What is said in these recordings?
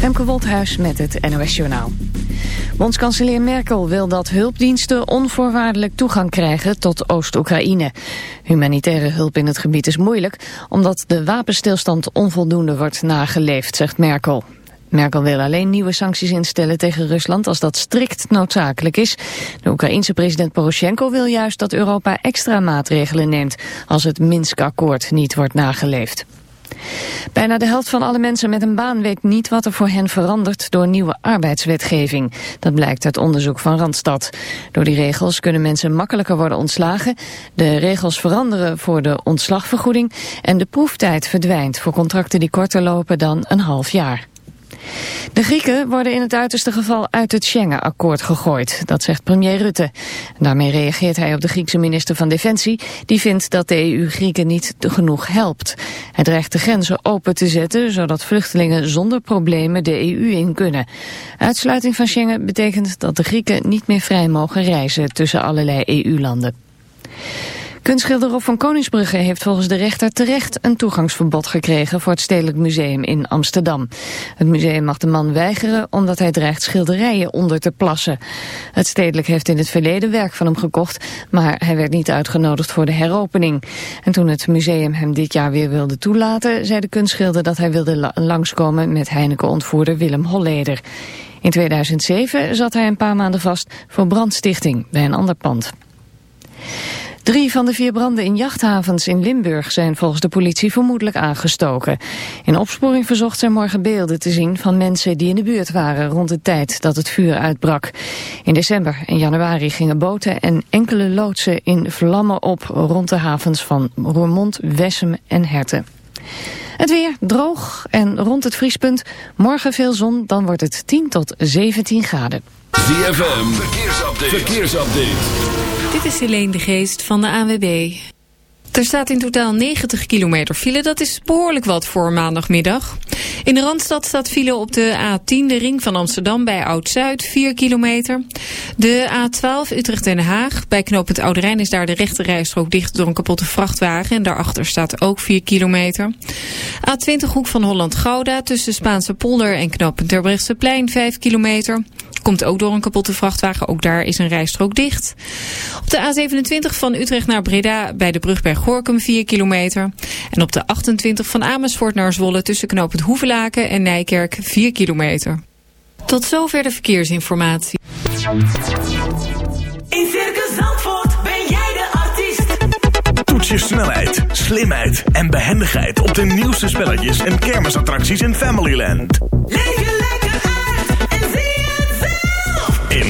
Femke Wolthuis met het NOS Journaal. Bondskanselier Merkel wil dat hulpdiensten onvoorwaardelijk toegang krijgen tot Oost-Oekraïne. Humanitaire hulp in het gebied is moeilijk, omdat de wapenstilstand onvoldoende wordt nageleefd, zegt Merkel. Merkel wil alleen nieuwe sancties instellen tegen Rusland als dat strikt noodzakelijk is. De Oekraïense president Poroshenko wil juist dat Europa extra maatregelen neemt als het Minsk-akkoord niet wordt nageleefd. Bijna de helft van alle mensen met een baan weet niet wat er voor hen verandert door nieuwe arbeidswetgeving. Dat blijkt uit onderzoek van Randstad. Door die regels kunnen mensen makkelijker worden ontslagen. De regels veranderen voor de ontslagvergoeding en de proeftijd verdwijnt voor contracten die korter lopen dan een half jaar. De Grieken worden in het uiterste geval uit het Schengen-akkoord gegooid, dat zegt premier Rutte. Daarmee reageert hij op de Griekse minister van Defensie, die vindt dat de EU Grieken niet genoeg helpt. Hij dreigt de grenzen open te zetten, zodat vluchtelingen zonder problemen de EU in kunnen. Uitsluiting van Schengen betekent dat de Grieken niet meer vrij mogen reizen tussen allerlei EU-landen. Kunstschilder Rob van Koningsbrugge heeft volgens de rechter terecht een toegangsverbod gekregen voor het Stedelijk Museum in Amsterdam. Het museum mag de man weigeren omdat hij dreigt schilderijen onder te plassen. Het Stedelijk heeft in het verleden werk van hem gekocht, maar hij werd niet uitgenodigd voor de heropening. En toen het museum hem dit jaar weer wilde toelaten, zei de kunstschilder dat hij wilde langskomen met Heineken-ontvoerder Willem Holleder. In 2007 zat hij een paar maanden vast voor brandstichting bij een ander pand. Drie van de vier branden in jachthavens in Limburg zijn volgens de politie vermoedelijk aangestoken. In opsporing verzocht zijn morgen beelden te zien van mensen die in de buurt waren rond de tijd dat het vuur uitbrak. In december en januari gingen boten en enkele loodsen in vlammen op rond de havens van Roermond, Wessem en Herten. Het weer droog en rond het vriespunt. Morgen veel zon, dan wordt het 10 tot 17 graden. ZFM, verkeersupdate. verkeersupdate. Dit is Helene de Geest van de ANWB. Er staat in totaal 90 kilometer file. Dat is behoorlijk wat voor maandagmiddag. In de Randstad staat file op de A10, de ring van Amsterdam bij Oud-Zuid, 4 kilometer. De A12 Utrecht-Den Haag. Bij knooppunt Oude Rijn is daar de rechte rijstrook dicht door een kapotte vrachtwagen. En daarachter staat ook 4 kilometer. A20 hoek van Holland-Gouda tussen Spaanse polder en knooppunt Terbrechtseplein, 5 kilometer. Komt ook door een kapotte vrachtwagen. Ook daar is een rijstrook dicht. Op de A27 van Utrecht naar Breda bij de brug bij Gorkum 4 kilometer. En op de 28 van Amersfoort naar Zwolle tussen knooppunt Hoevelaken en Nijkerk 4 kilometer. Tot zover de verkeersinformatie. In Circus Zandvoort ben jij de artiest. Toets je snelheid, slimheid en behendigheid op de nieuwste spelletjes en kermisattracties in Familyland. Leef je lekker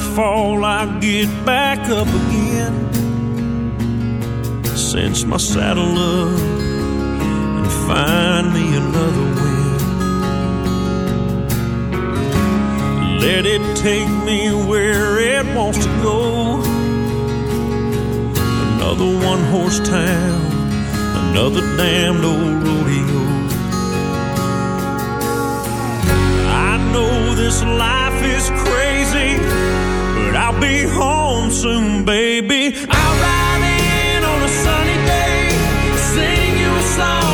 fall, I get back up again. Sense my saddle up and find me another wind. Let it take me where it wants to go. Another one horse town, another damned old rodeo. I know this life is be home soon, baby. I'll ride in on a sunny day, sing you a song.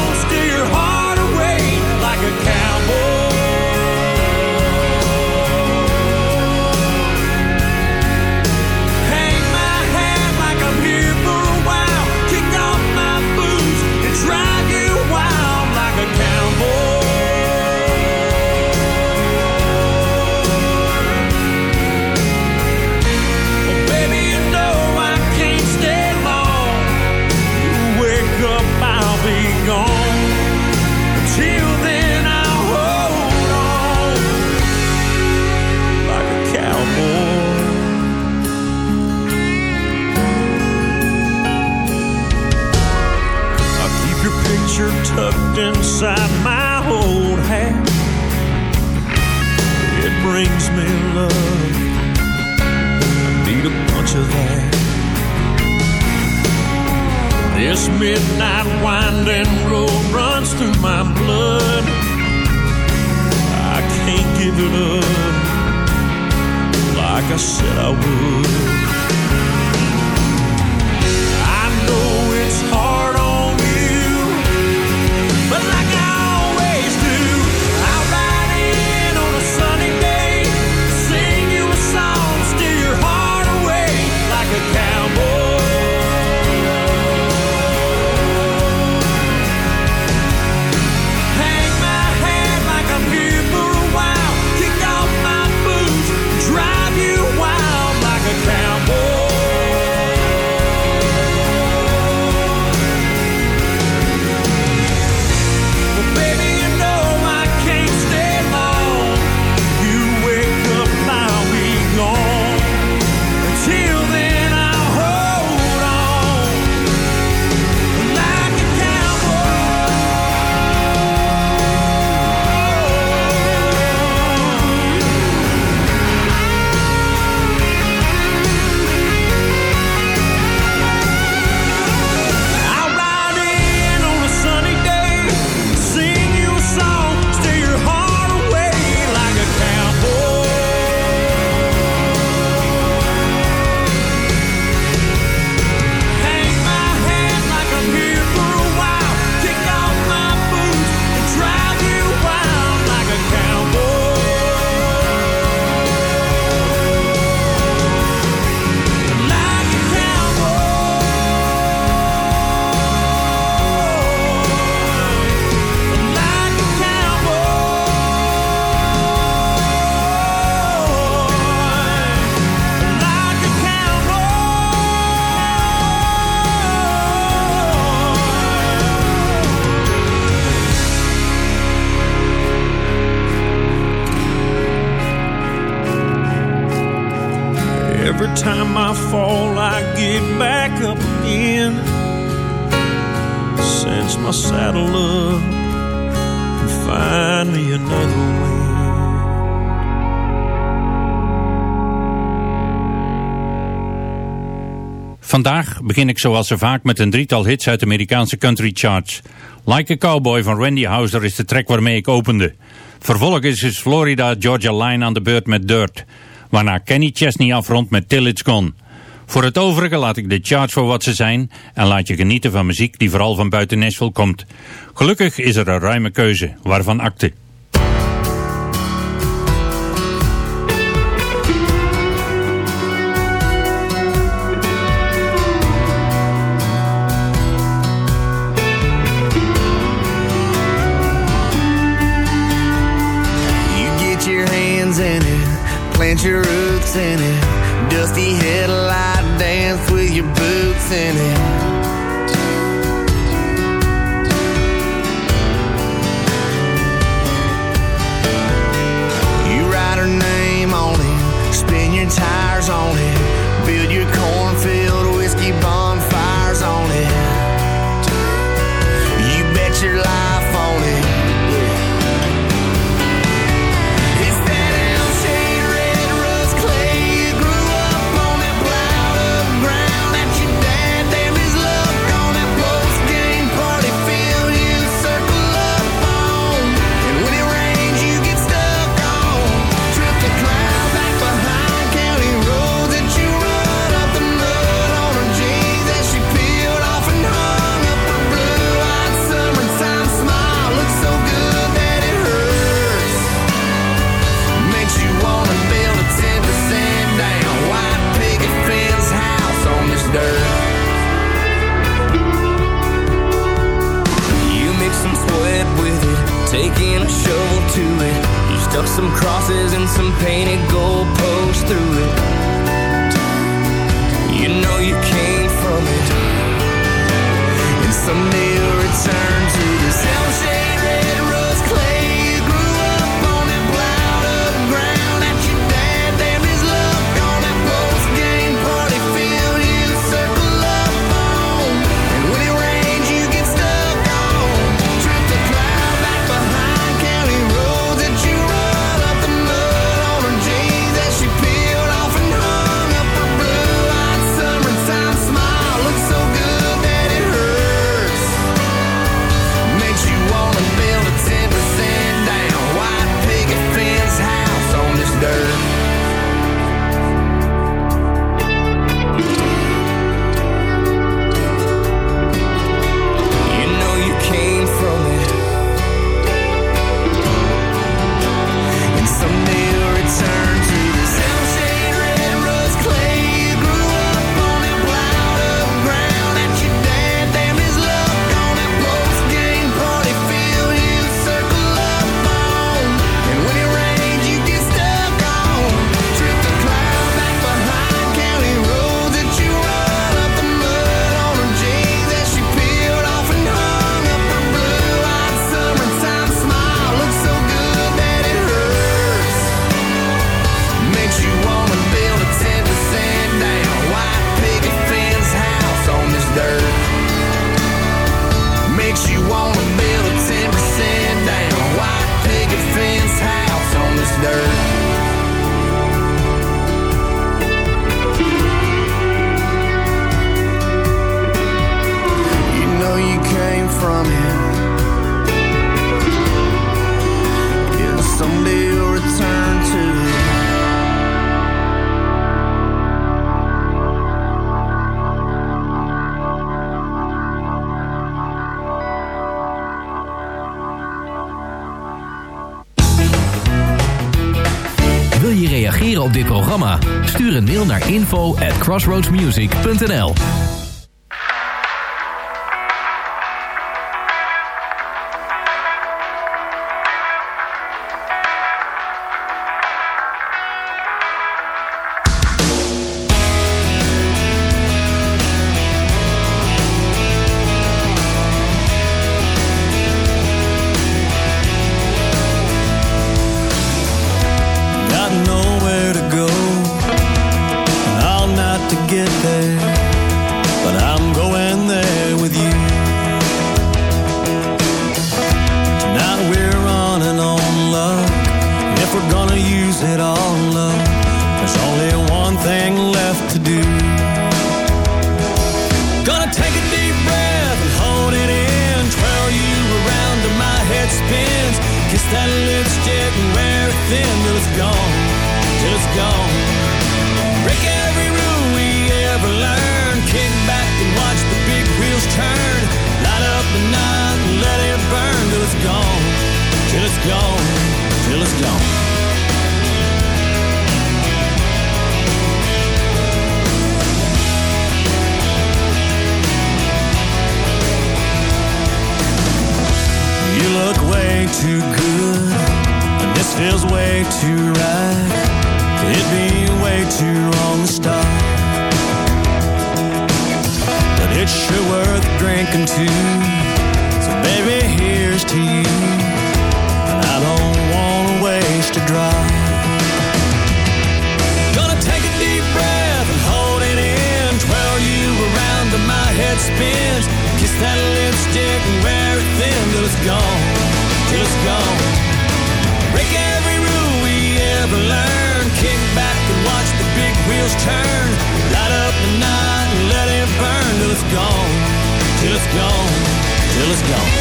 begin ik zoals ze vaak met een drietal hits uit de Amerikaanse country charts. Like a Cowboy van Randy Houser is de track waarmee ik opende. Vervolgens is dus Florida Georgia Line aan de beurt met Dirt, waarna Kenny Chesney afrondt met Till It's Gone. Voor het overige laat ik de charts voor wat ze zijn en laat je genieten van muziek die vooral van buiten Nashville komt. Gelukkig is er een ruime keuze, waarvan acte. plant your roots in it. Dusty headlight dance with your boots in it. Stuck some crosses and some painted gold posts through it. You know you came from it. And someday crossroadsmusic.nl was gone.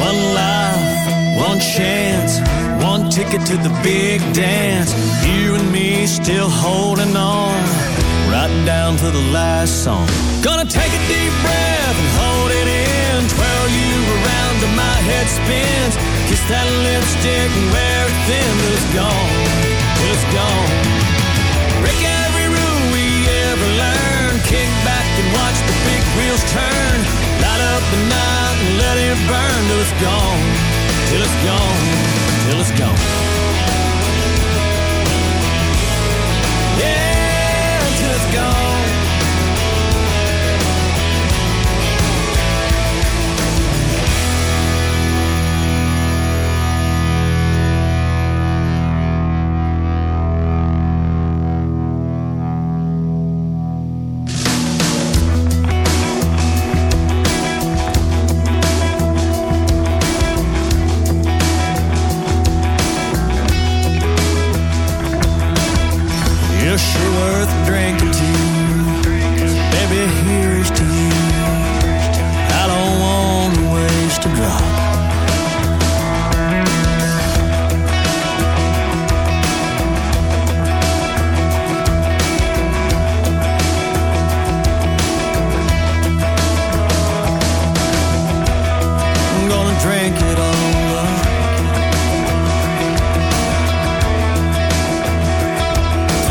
One life, one chance, one ticket to the big dance. You and me still holding on, right down to the last song. Gonna take a deep breath and hold it in. Twirl you around till my head spins Kiss that lipstick and wear it thin, it's gone. Well, it's gone. Break every rule we ever learned. Kick back and watch the big wheels turn. Light up the night and let it burn till it's gone. Till it's gone. Till it's gone.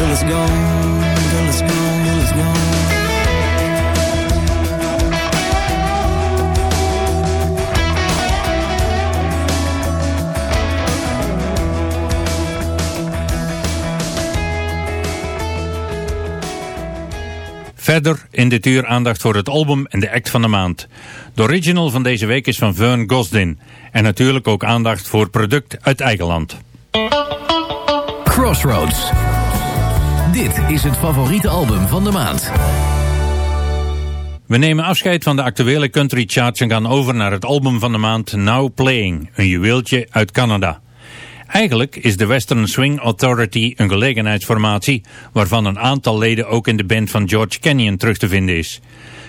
Till it's gone, till it's gone, till it's gone. Verder in dit uur aandacht voor het album en de act van de maand. De original van deze week is van Vern Gosdin. En natuurlijk ook aandacht voor product uit eigen land. Crossroads. Dit is het favoriete album van de maand. We nemen afscheid van de actuele country charts en gaan over naar het album van de maand Now Playing, een juweeltje uit Canada. Eigenlijk is de Western Swing Authority een gelegenheidsformatie waarvan een aantal leden ook in de band van George Canyon terug te vinden is.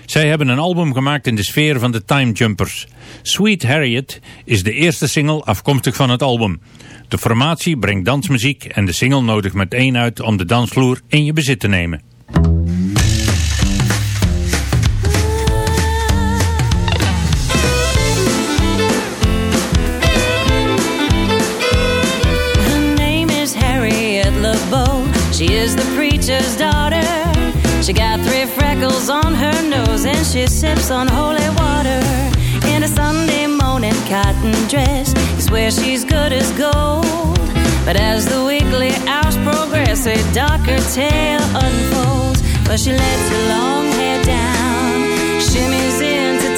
Zij hebben een album gemaakt in de sfeer van de Time Jumpers. Sweet Harriet is de eerste single afkomstig van het album. De formatie brengt dansmuziek en de single nodigt meteen uit om de dansvloer in je bezit te nemen. Her name is Harriet LeBeau. She is the preacher's daughter. She got three freckles on her nose and she sips on holy water. In a Sunday morning cotton dress where she's good as gold. But as the weekly hours progress, a darker tale unfolds. But she lets her long hair down, shimmies into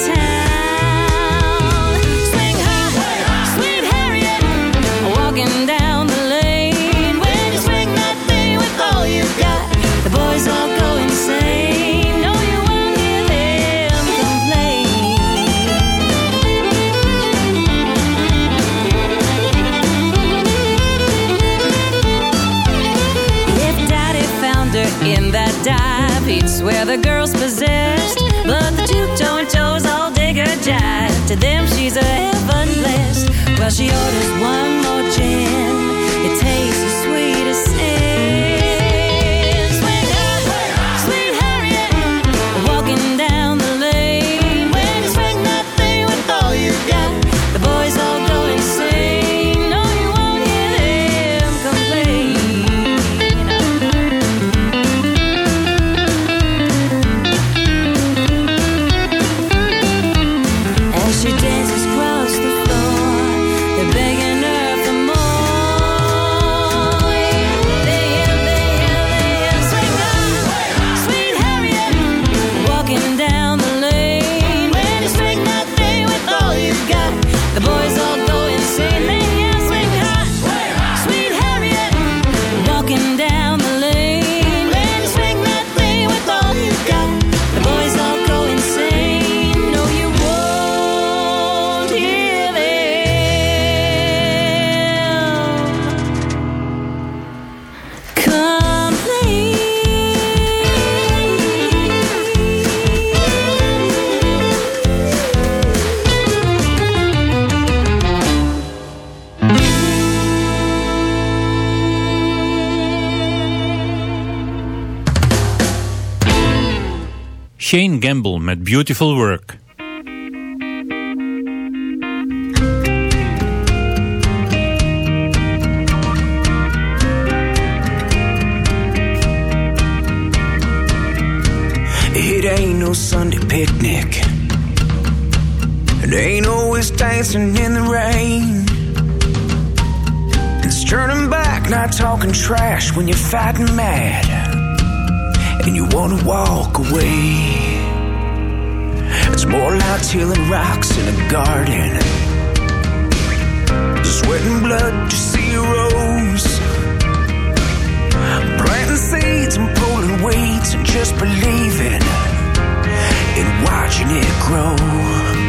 he'd the girl's possessed. But the two tone toes all dig her jive. To them, she's a heaven blessed. Well, she orders one more gin. Beautiful Work. It ain't no Sunday picnic. and ain't always dancing in the rain. It's turning back, not talking trash when you're fighting mad, and you wanna walk away. More like tilling rocks in a garden. Sweat and blood to see a rose. Planting seeds and pulling weeds and just believing in watching it grow.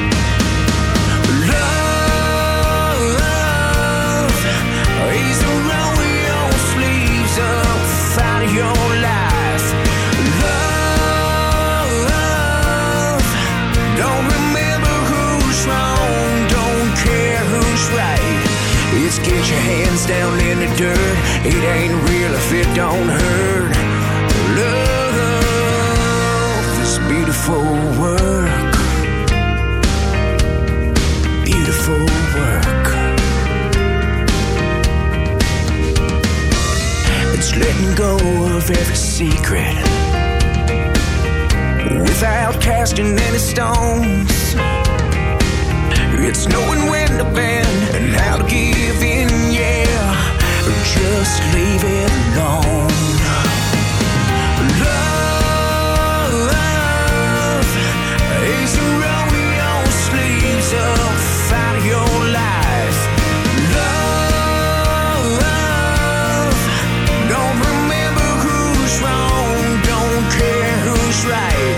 Hands down in the dirt. It ain't real if it don't hurt. Love is beautiful work. Beautiful work. It's letting go of every secret without casting any stones. It's knowing when to bend and how to give in, just leave it alone. Love is the roll your sleeves up of your life. Love don't remember who's wrong, don't care who's right.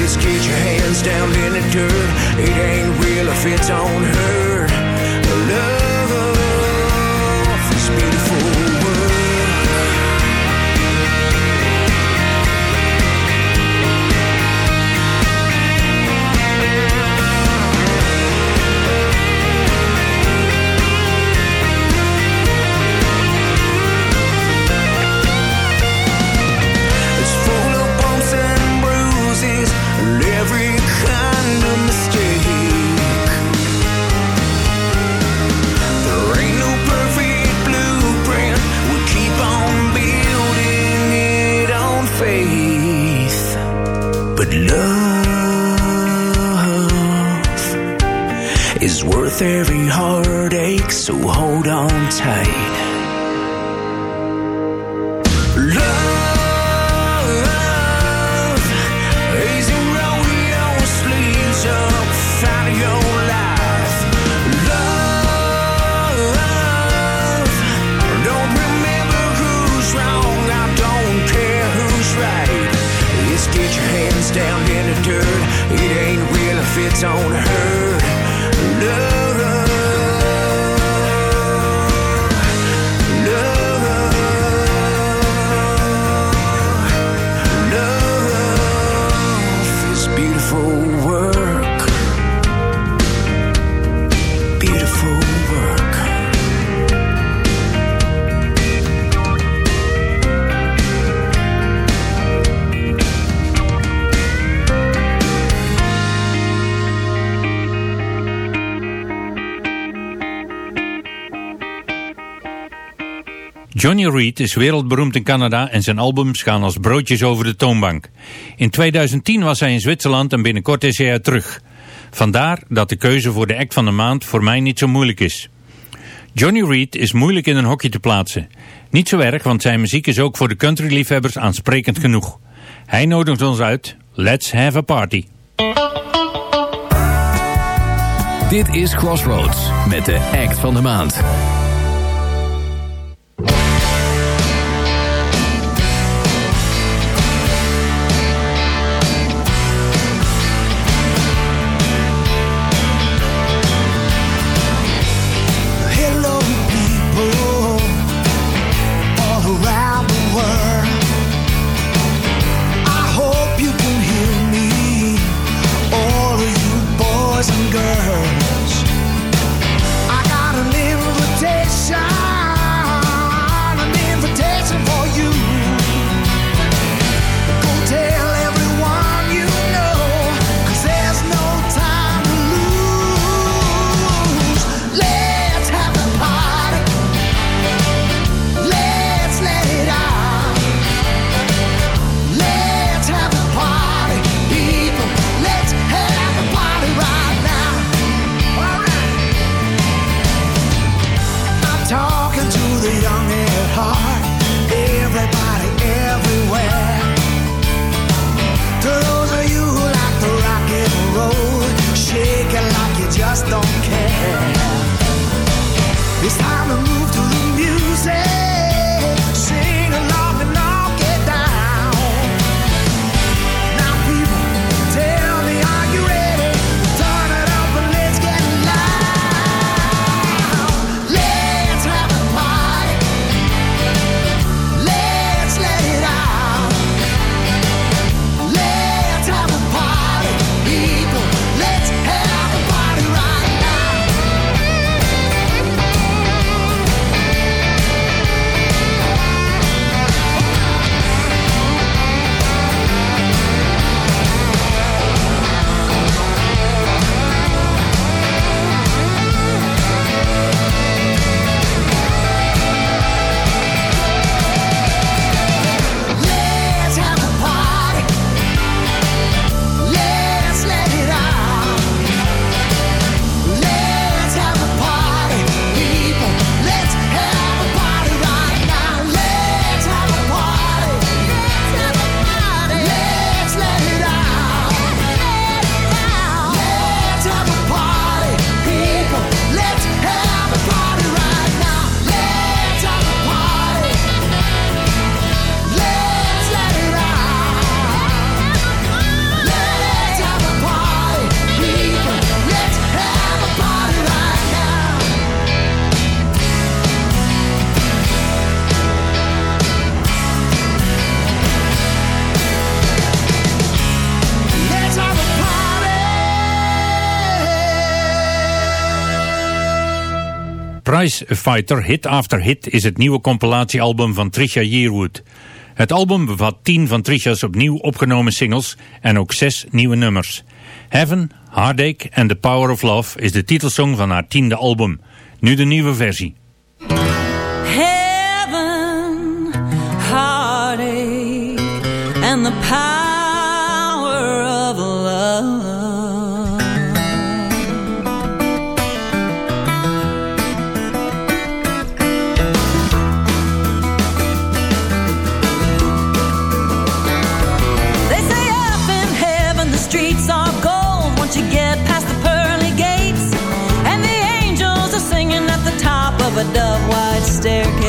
It's get your hands down in the dirt. It ain't real if it don't Johnny Reed is wereldberoemd in Canada en zijn albums gaan als broodjes over de toonbank. In 2010 was hij in Zwitserland en binnenkort is hij er terug. Vandaar dat de keuze voor de act van de maand voor mij niet zo moeilijk is. Johnny Reed is moeilijk in een hokje te plaatsen. Niet zo erg, want zijn muziek is ook voor de countryliefhebbers aansprekend genoeg. Hij nodigt ons uit. Let's have a party. Dit is Crossroads met de act van de maand. Bye. Prizefighter Hit After Hit is het nieuwe compilatiealbum van Trisha Yearwood. Het album bevat 10 van Trisha's opnieuw opgenomen singles en ook 6 nieuwe nummers. Heaven, Heartache and The Power of Love is de titelsong van haar tiende album. Nu de nieuwe versie. heaven, heartache, and the stare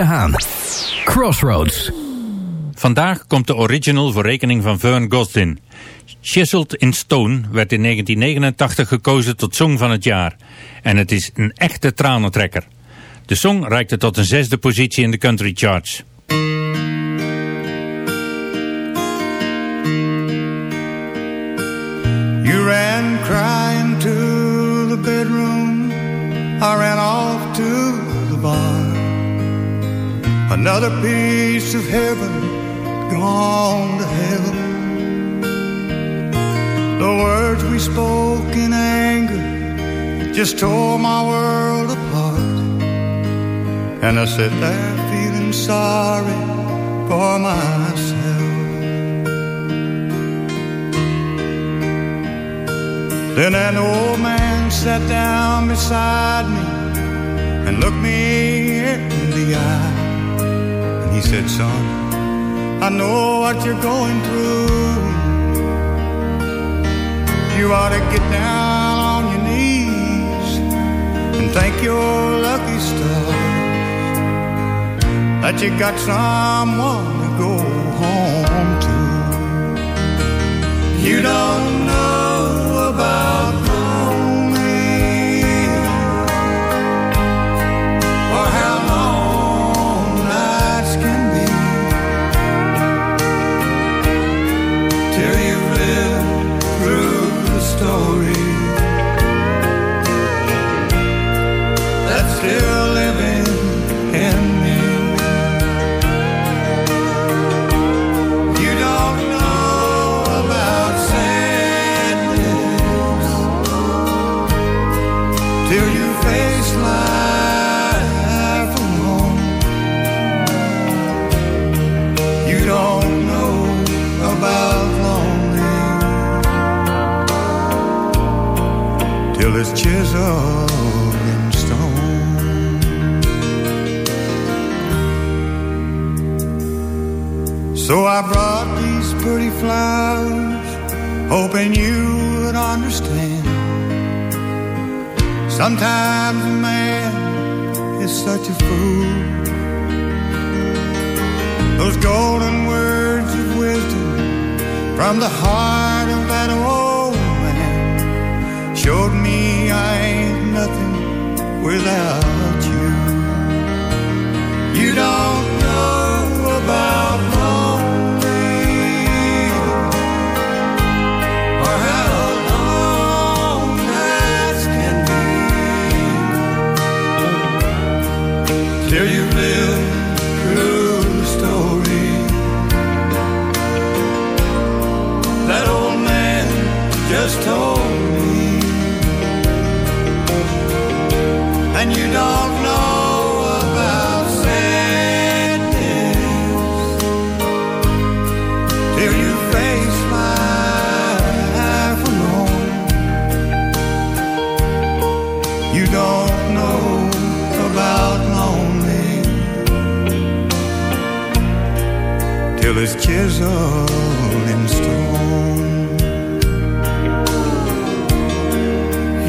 de Haan. Crossroads. Vandaag komt de original voor rekening van Vern Gosdin. Chiseled in Stone werd in 1989 gekozen tot song van het jaar. En het is een echte tranentrekker. De song reikte tot een zesde positie in de country charts. You ran crying to the bedroom. I ran off Another piece of heaven gone to hell. The words we spoke in anger just tore my world apart. And I sat there feeling sorry for myself. Then an old man sat down beside me and looked me in the eye. He said, son, I know what you're going through. You ought to get down on your knees and thank your lucky stars that you got someone to go home to. You don't know till chiseled in stone. So I brought these pretty flowers, hoping you would understand. Sometimes a man is such a fool. Those golden words of wisdom from the heart of that old showed me I ain't nothing without you. You don't chiseled in stone.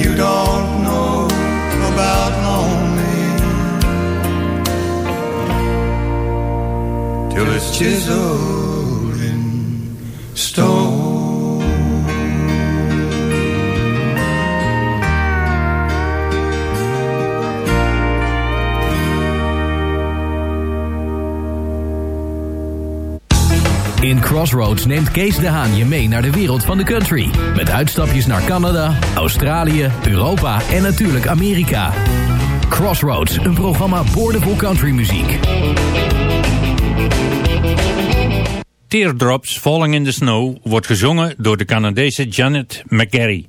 You don't know about lonely till it's chiseled In Crossroads neemt Kees de Haan je mee naar de wereld van de country. Met uitstapjes naar Canada, Australië, Europa en natuurlijk Amerika. Crossroads, een programma boordevol countrymuziek. Teardrops Falling in the Snow wordt gezongen door de Canadese Janet McGarry.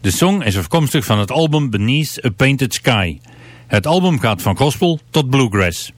De song is afkomstig van het album Beneath a Painted Sky. Het album gaat van gospel tot bluegrass.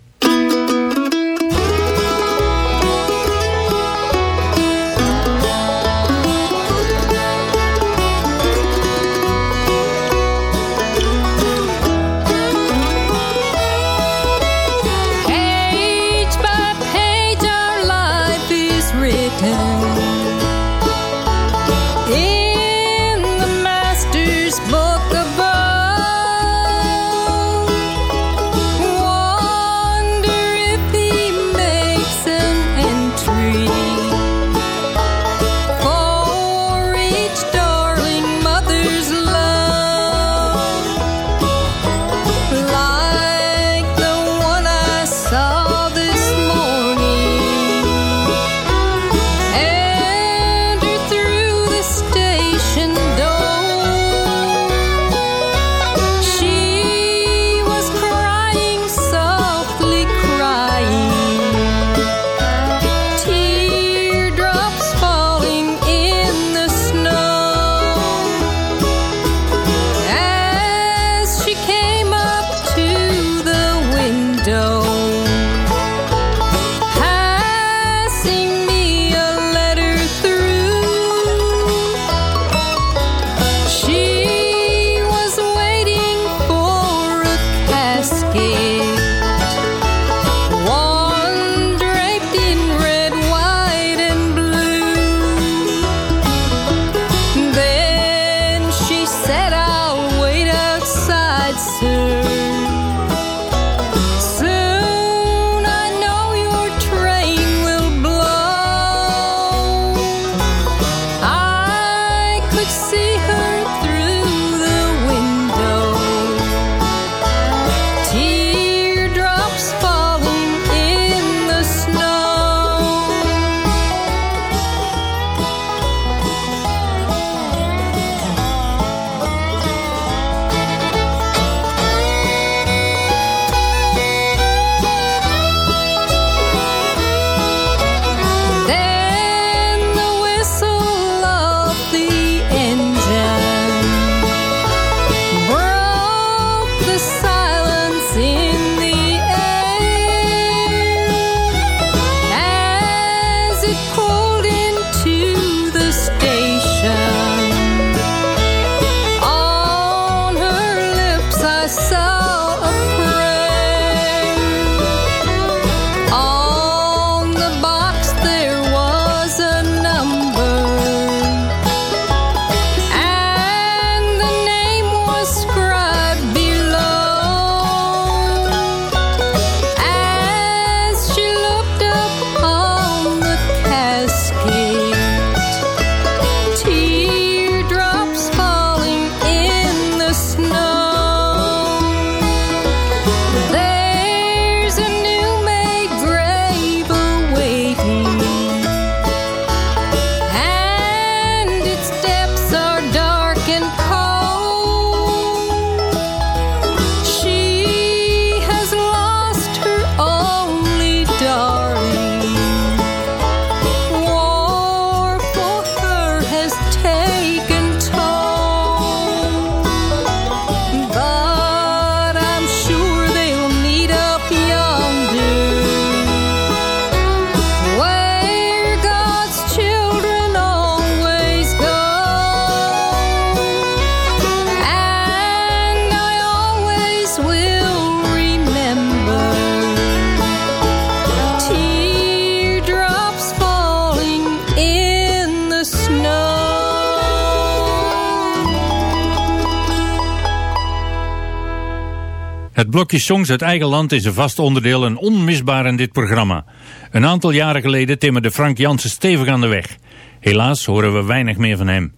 Blokje songs uit eigen land is een vast onderdeel en onmisbaar in dit programma. Een aantal jaren geleden timmerde Frank Jansen stevig aan de weg. Helaas horen we weinig meer van hem.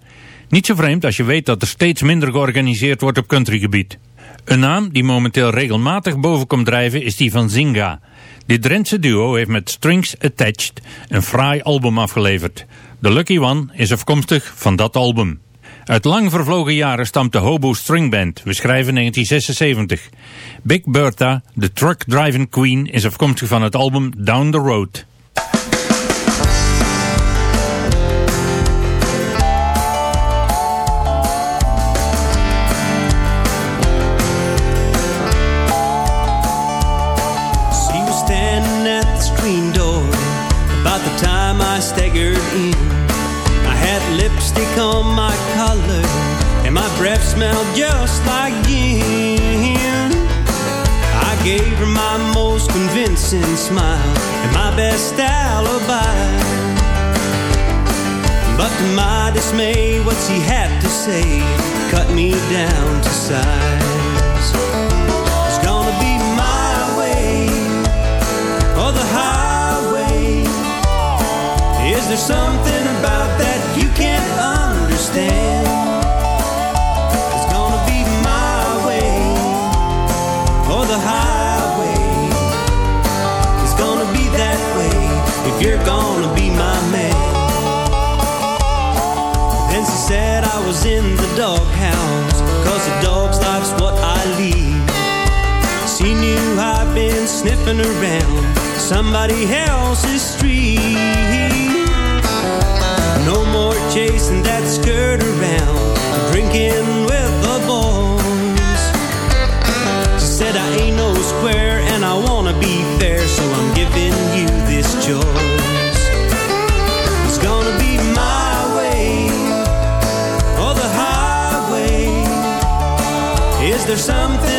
Niet zo vreemd als je weet dat er steeds minder georganiseerd wordt op countrygebied. Een naam die momenteel regelmatig boven komt drijven is die van Zinga. Dit Drentse duo heeft met Strings Attached een fraai album afgeleverd. The Lucky One is afkomstig van dat album. Uit lang vervlogen jaren stamt de Hobo String Band. We schrijven 1976. Big Bertha, de truck driving queen, is afkomstig van het album Down the Road. At the screen door about the time I staggered in. Had lipstick on my collar and my breath smelled just like gin. I gave her my most convincing smile and my best alibi. But to my dismay, what she had to say cut me down to size. It's gonna be my way or the highway. Is there something sniffing around Somebody else's street chasing that skirt around Drinking with the boys She said I ain't no square And I wanna be fair So I'm giving you this choice It's gonna be my way or the highway? Is there something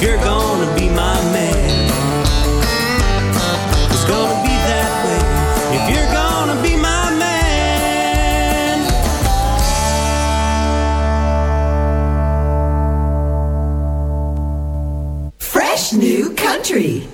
you're gonna be my man. It's gonna be that way if you're gonna be my man. Fresh new country.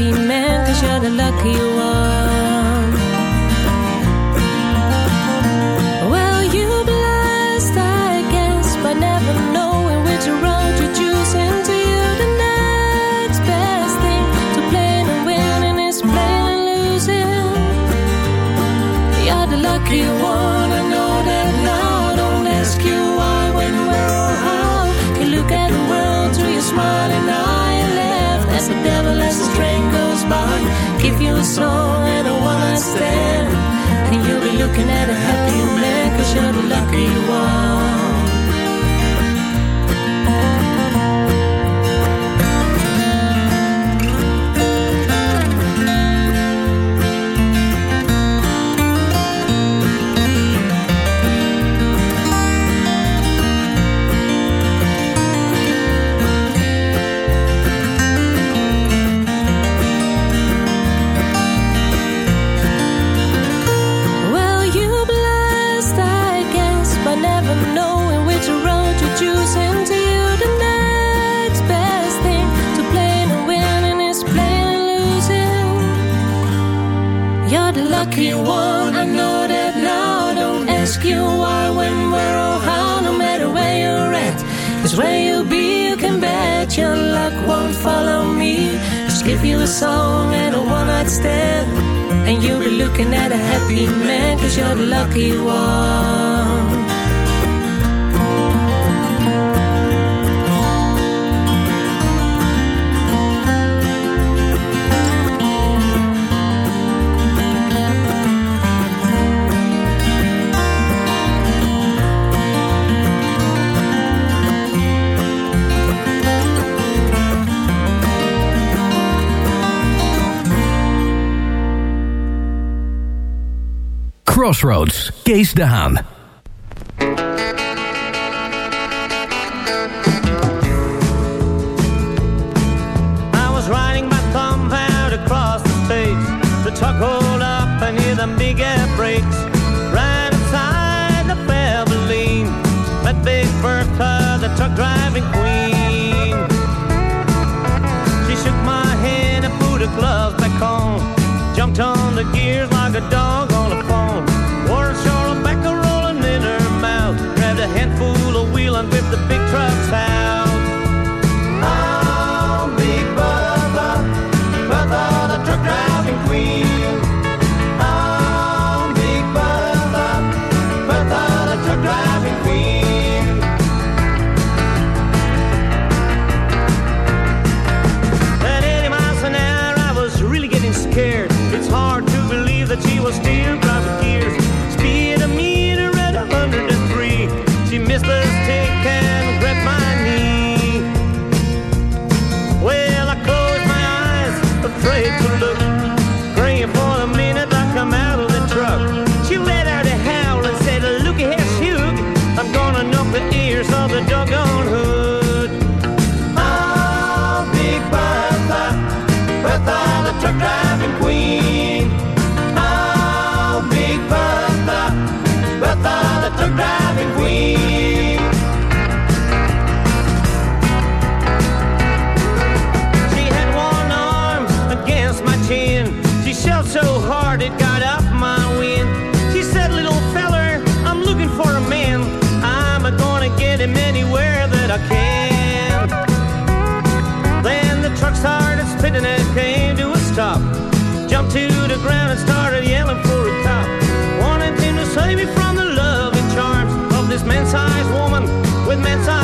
happiness. Song and a one night stand. And you'll be looking at a happy man, cause you're the lucky one. Milky Way. Crossroads, Kees de I was riding my thumb out across the state. The truck rolled up and near the big air brakes. Right outside the Beverly. That big Bertha, the truck driving queen. She shook my hand and put her gloves back on. Jumped on the gears like a dog with mental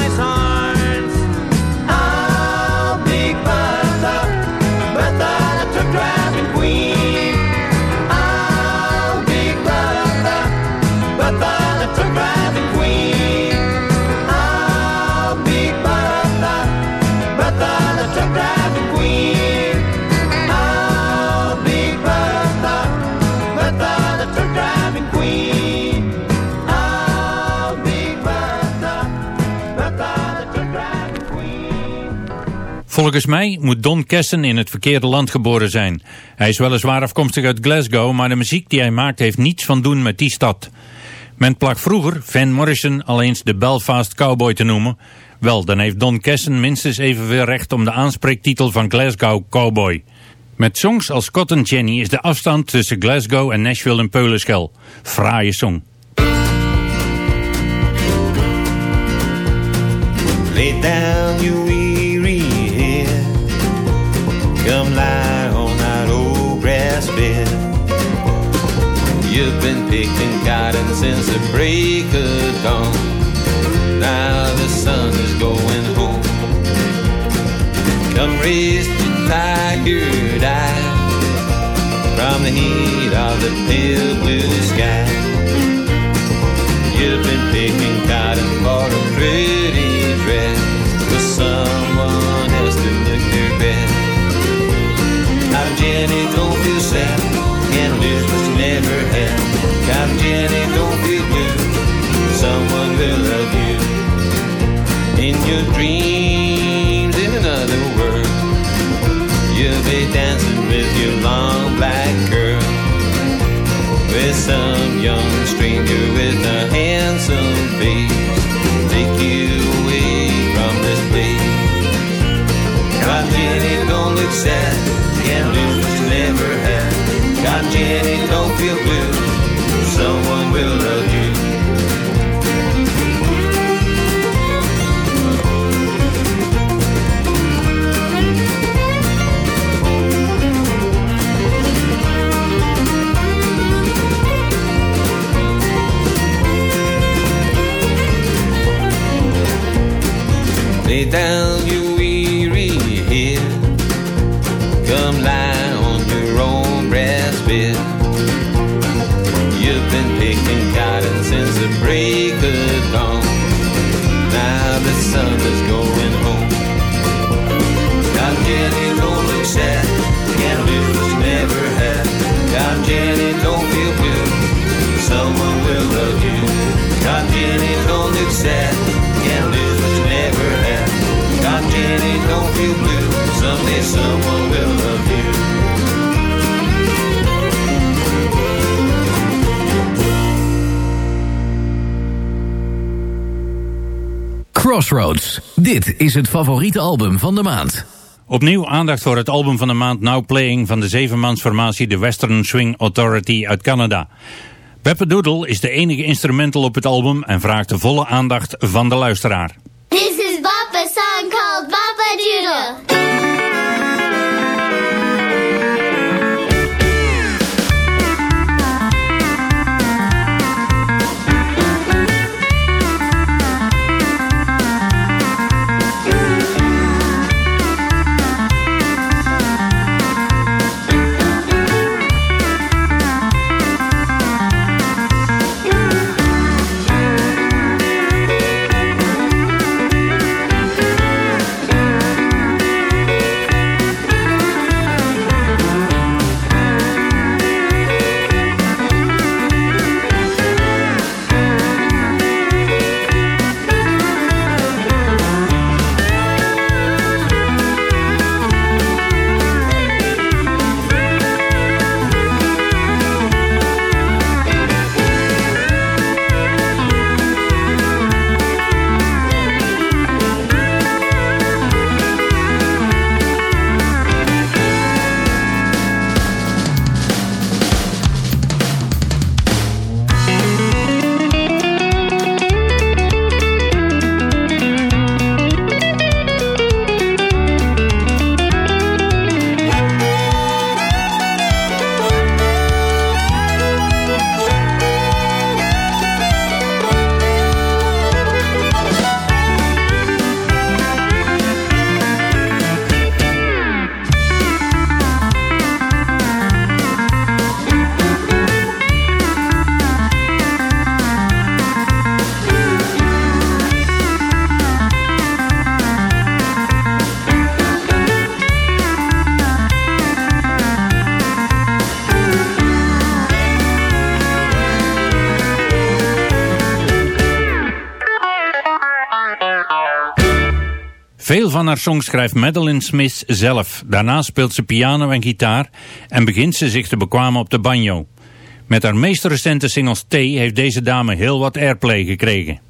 Volgens mij moet Don Kessen in het verkeerde land geboren zijn. Hij is weliswaar afkomstig uit Glasgow, maar de muziek die hij maakt heeft niets van doen met die stad. Men plak vroeger Van Morrison alleen de Belfast Cowboy te noemen. Wel, dan heeft Don Kessen minstens evenveel recht om de aanspreektitel van Glasgow Cowboy. Met songs als Cotton Jenny is de afstand tussen Glasgow en Nashville een peulenschel. Fraaie song. Lay Come lie on that old grass bed. You've been picking cotton since the break of dawn. Now the sun is going home. Come rest your tired eyes from the heat of the pale blue sky. You've been picking cotton for a pretty dress The sun. your dreams. Dit is het favoriete album van de maand. Opnieuw aandacht voor het album van de maand Now Playing van de zevenmansformatie de Western Swing Authority uit Canada. Pepper Doodle is de enige instrumental op het album en vraagt de volle aandacht van de luisteraar. This is Bappa's song called Bappa Doodle. Haar songs schrijft Madeline Smith zelf. Daarna speelt ze piano en gitaar en begint ze zich te bekwamen op de banjo. Met haar meest recente singles T heeft deze dame heel wat airplay gekregen.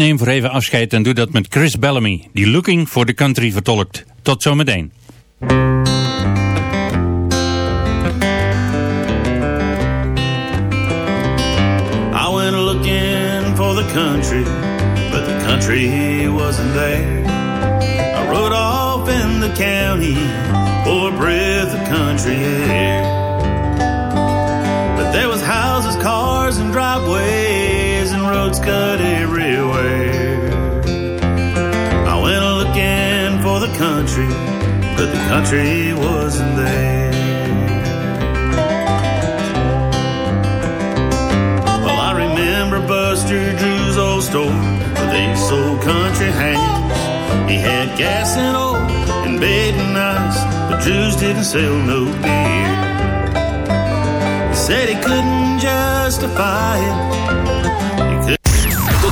Neem voor even afscheid en doe dat met Chris Bellamy, die Looking for the Country vertolkt. Tot zometeen. I went looking for the country, but the country wasn't there. I rode off in the county for a breath of country air. But there was houses, cars, and driveways, roads cut everywhere. I went looking for the country, but the country wasn't there. Well, I remember Buster Drew's old store where they sold country hands. He had gas and oil and bed and ice, but Drew's didn't sell no beer. He said he couldn't justify it.